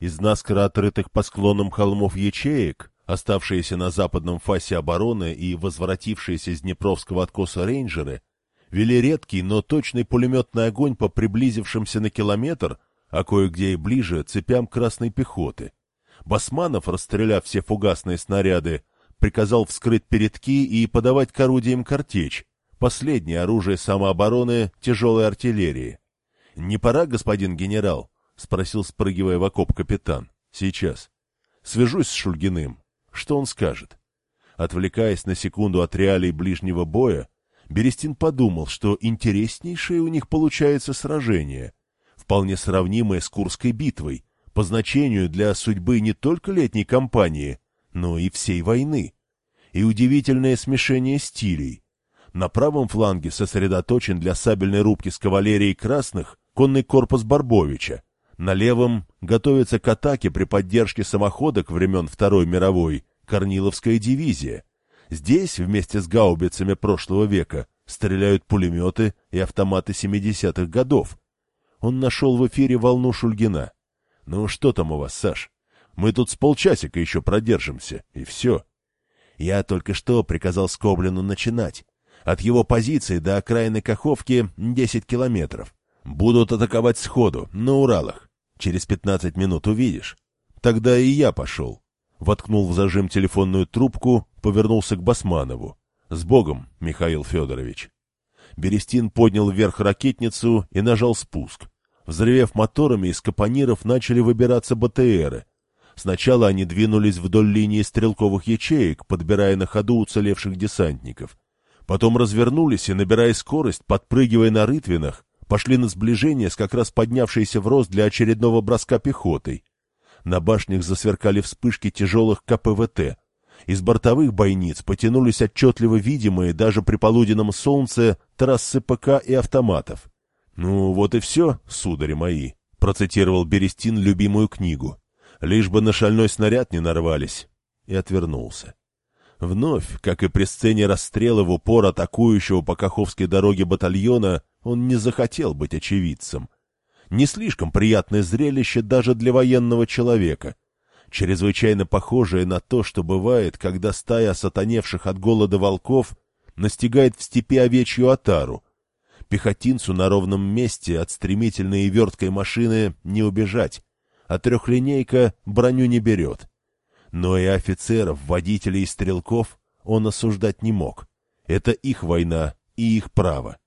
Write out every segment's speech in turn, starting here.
Из наскоро отрытых по склонам холмов ячеек, оставшиеся на западном фасе обороны и возвратившиеся из Днепровского откоса рейнджеры, вели редкий, но точный пулеметный огонь по приблизившимся на километр, а кое-где и ближе, цепям красной пехоты. Басманов, расстреляв все фугасные снаряды, приказал вскрыть передки и подавать к орудиям картечь, последнее оружие самообороны тяжелой артиллерии. — Не пора, господин генерал? — спросил, спрыгивая в окоп капитан. — Сейчас. Свяжусь с Шульгиным. Что он скажет? Отвлекаясь на секунду от реалий ближнего боя, Берестин подумал, что интереснейшее у них получается сражение, вполне сравнимое с Курской битвой, по значению для судьбы не только летней кампании, но и всей войны. И удивительное смешение стилей. На правом фланге сосредоточен для сабельной рубки с кавалерией красных конный корпус Барбовича. На левом готовится к атаке при поддержке самоходок времен Второй мировой Корниловская дивизия. Здесь, вместе с гаубицами прошлого века, стреляют пулеметы и автоматы 70-х годов. Он нашел в эфире волну Шульгина. «Ну что там у вас, Саш? Мы тут с полчасика еще продержимся, и все». Я только что приказал Скоблину начинать. От его позиции до окраины Каховки 10 километров. Будут атаковать сходу, на Уралах. Через 15 минут увидишь. Тогда и я пошел. Воткнул в зажим телефонную трубку, повернулся к Басманову. «С Богом, Михаил Федорович!» Берестин поднял вверх ракетницу и нажал спуск. Взревев моторами, из капониров начали выбираться БТРы. Сначала они двинулись вдоль линии стрелковых ячеек, подбирая на ходу уцелевших десантников. Потом развернулись и, набирая скорость, подпрыгивая на рытвинах, пошли на сближение с как раз поднявшейся в рост для очередного броска пехотой. На башнях засверкали вспышки тяжелых КПВТ. Из бортовых бойниц потянулись отчетливо видимые даже при полуденном солнце трассы ПК и автоматов. «Ну, вот и все, судари мои», — процитировал Берестин любимую книгу. «Лишь бы на шальной снаряд не нарвались». И отвернулся. Вновь, как и при сцене расстрела в упор атакующего по Каховской дороге батальона, он не захотел быть очевидцем. Не слишком приятное зрелище даже для военного человека. Чрезвычайно похожее на то, что бывает, когда стая сатаневших от голода волков настигает в степи овечью отару. Пехотинцу на ровном месте от стремительной и верткой машины не убежать, а трехлинейка броню не берет. Но и офицеров, водителей и стрелков он осуждать не мог. Это их война и их право.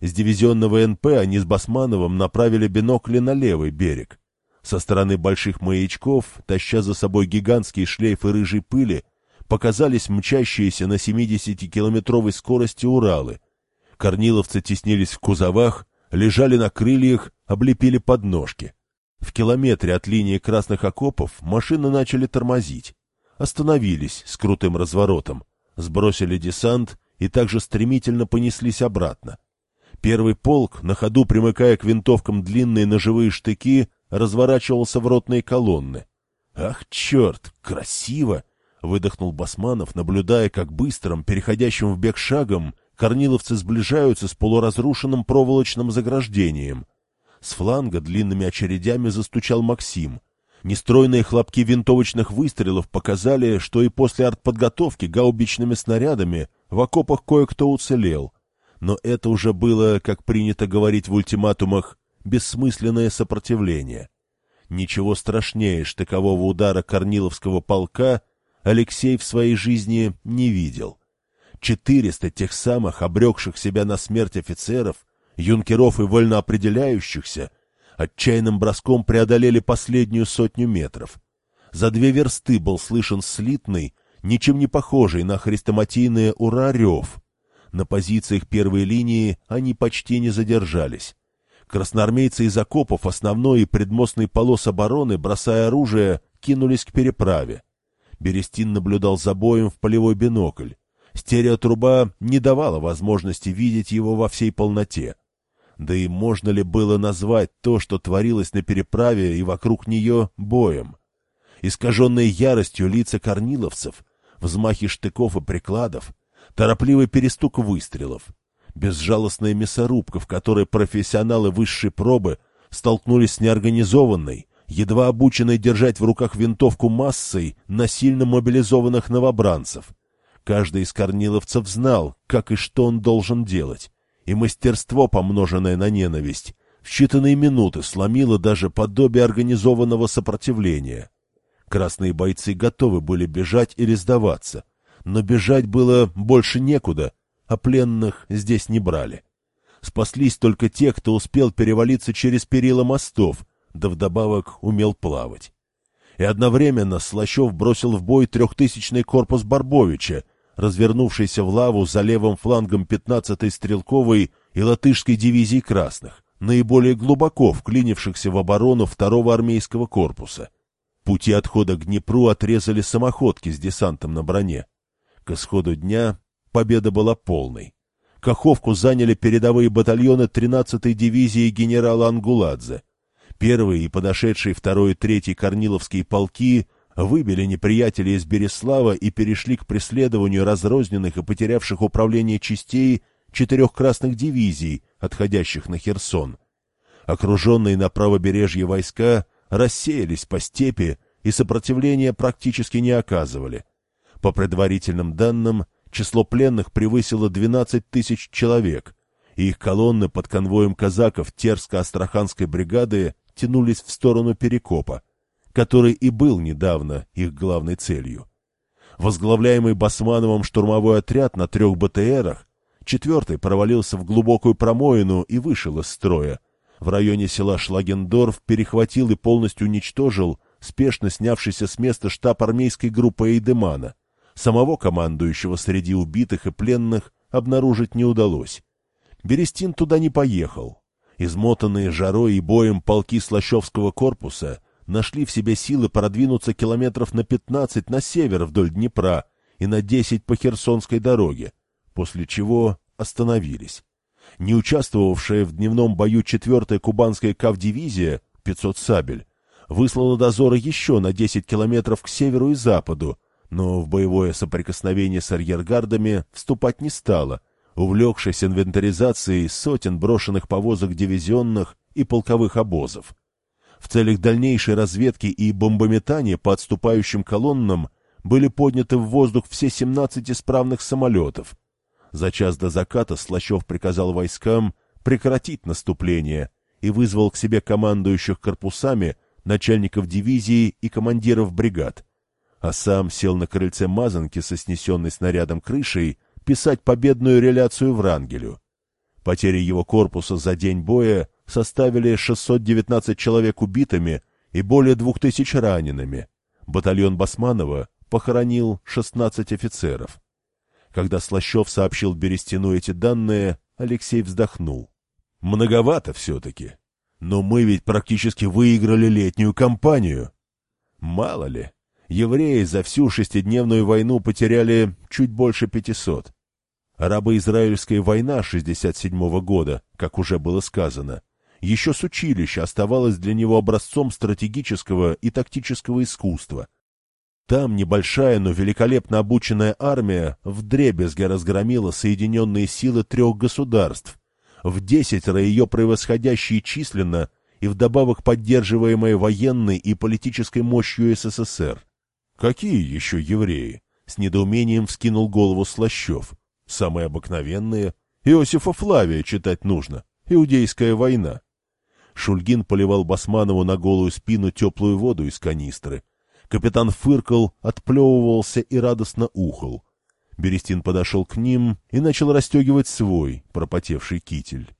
С дивизионного НП они с Басмановым направили бинокли на левый берег. Со стороны больших маячков, таща за собой гигантские шлейфы рыжей пыли, показались мчащиеся на 70-километровой скорости Уралы. Корниловцы теснились в кузовах, лежали на крыльях, облепили подножки. В километре от линии красных окопов машины начали тормозить. Остановились с крутым разворотом, сбросили десант и также стремительно понеслись обратно. Первый полк, на ходу примыкая к винтовкам длинные ножевые штыки, разворачивался в ротные колонны. «Ах, черт, красиво!» — выдохнул Басманов, наблюдая, как быстрым, переходящим в бег шагом, корниловцы сближаются с полуразрушенным проволочным заграждением. С фланга длинными очередями застучал Максим. Нестройные хлопки винтовочных выстрелов показали, что и после артподготовки гаубичными снарядами в окопах кое-кто уцелел — но это уже было, как принято говорить в ультиматумах, бессмысленное сопротивление. Ничего страшнее штыкового удара Корниловского полка Алексей в своей жизни не видел. Четыреста тех самых, обрекших себя на смерть офицеров, юнкеров и вольноопределяющихся, отчаянным броском преодолели последнюю сотню метров. За две версты был слышен слитный, ничем не похожий на хрестоматийное «Ура!» рев — на позициях первой линии они почти не задержались. Красноармейцы из окопов основной и предмостной полос обороны, бросая оружие, кинулись к переправе. Берестин наблюдал за боем в полевой бинокль. Стереотруба не давала возможности видеть его во всей полноте. Да и можно ли было назвать то, что творилось на переправе и вокруг нее, боем? Искаженные яростью лица корниловцев, взмахи штыков и прикладов, торопливый перестук выстрелов, безжалостная мясорубка, в которой профессионалы высшей пробы столкнулись с неорганизованной, едва обученные держать в руках винтовку массой насильно мобилизованных новобранцев. Каждый из корниловцев знал, как и что он должен делать, и мастерство, помноженное на ненависть, в считанные минуты сломило даже подобие организованного сопротивления. Красные бойцы готовы были бежать или сдаваться, но бежать было больше некуда, а пленных здесь не брали. Спаслись только те, кто успел перевалиться через перила мостов, да вдобавок умел плавать. И одновременно Слащев бросил в бой трехтысячный корпус Барбовича, развернувшийся в лаву за левым флангом 15-й стрелковой и латышской дивизии красных, наиболее глубоко вклинившихся в оборону второго армейского корпуса. Пути отхода к Днепру отрезали самоходки с десантом на броне. К исходу дня победа была полной. Каховку заняли передовые батальоны 13-й дивизии генерала Ангуладзе. Первый и подошедший второй и третий Корниловские полки выбили неприятелей из Береслава и перешли к преследованию разрозненных и потерявших управление частей четырех красных дивизий, отходящих на Херсон. Окруженные на правобережье войска рассеялись по степи и сопротивления практически не оказывали. По предварительным данным, число пленных превысило 12 тысяч человек, и их колонны под конвоем казаков Терско-Астраханской бригады тянулись в сторону Перекопа, который и был недавно их главной целью. Возглавляемый Басмановым штурмовой отряд на трех БТРах, четвертый провалился в глубокую промоину и вышел из строя. В районе села Шлагендорф перехватил и полностью уничтожил спешно снявшийся с места штаб армейской группы Эйдемана. Самого командующего среди убитых и пленных обнаружить не удалось. Берестин туда не поехал. Измотанные жарой и боем полки Слащевского корпуса нашли в себе силы продвинуться километров на 15 на север вдоль Днепра и на 10 по Херсонской дороге, после чего остановились. Не участвовавшая в дневном бою 4-я кубанская кавдивизия, 500 сабель, выслала дозоры еще на 10 километров к северу и западу, но в боевое соприкосновение с арьергардами вступать не стала, увлекшись инвентаризацией сотен брошенных повозок дивизионных и полковых обозов. В целях дальнейшей разведки и бомбометания по отступающим колоннам были подняты в воздух все 17 исправных самолетов. За час до заката Слащев приказал войскам прекратить наступление и вызвал к себе командующих корпусами, начальников дивизии и командиров бригад. А сам сел на крыльце Мазанки со снесенной снарядом крышей писать победную реляцию Врангелю. Потери его корпуса за день боя составили 619 человек убитыми и более 2000 ранеными. Батальон Басманова похоронил 16 офицеров. Когда Слащев сообщил Берестину эти данные, Алексей вздохнул. Многовато все-таки. Но мы ведь практически выиграли летнюю кампанию. Мало ли, евреи за всю шестидневную войну потеряли чуть больше пятисот. Арабо-израильская война 67 года, как уже было сказано, еще с училища оставалась для него образцом стратегического и тактического искусства. Там небольшая, но великолепно обученная армия вдребезги разгромила соединенные силы трех государств, в десятеро ее превосходящие численно и вдобавок поддерживаемые военной и политической мощью СССР. Какие еще евреи? С недоумением вскинул голову Слащев. Самые обыкновенные. Иосифа Флавия читать нужно. Иудейская война. Шульгин поливал Басманову на голую спину теплую воду из канистры. Капитан фыркал, отплевывался и радостно ухал. Берестин подошел к ним и начал расстегивать свой пропотевший китель.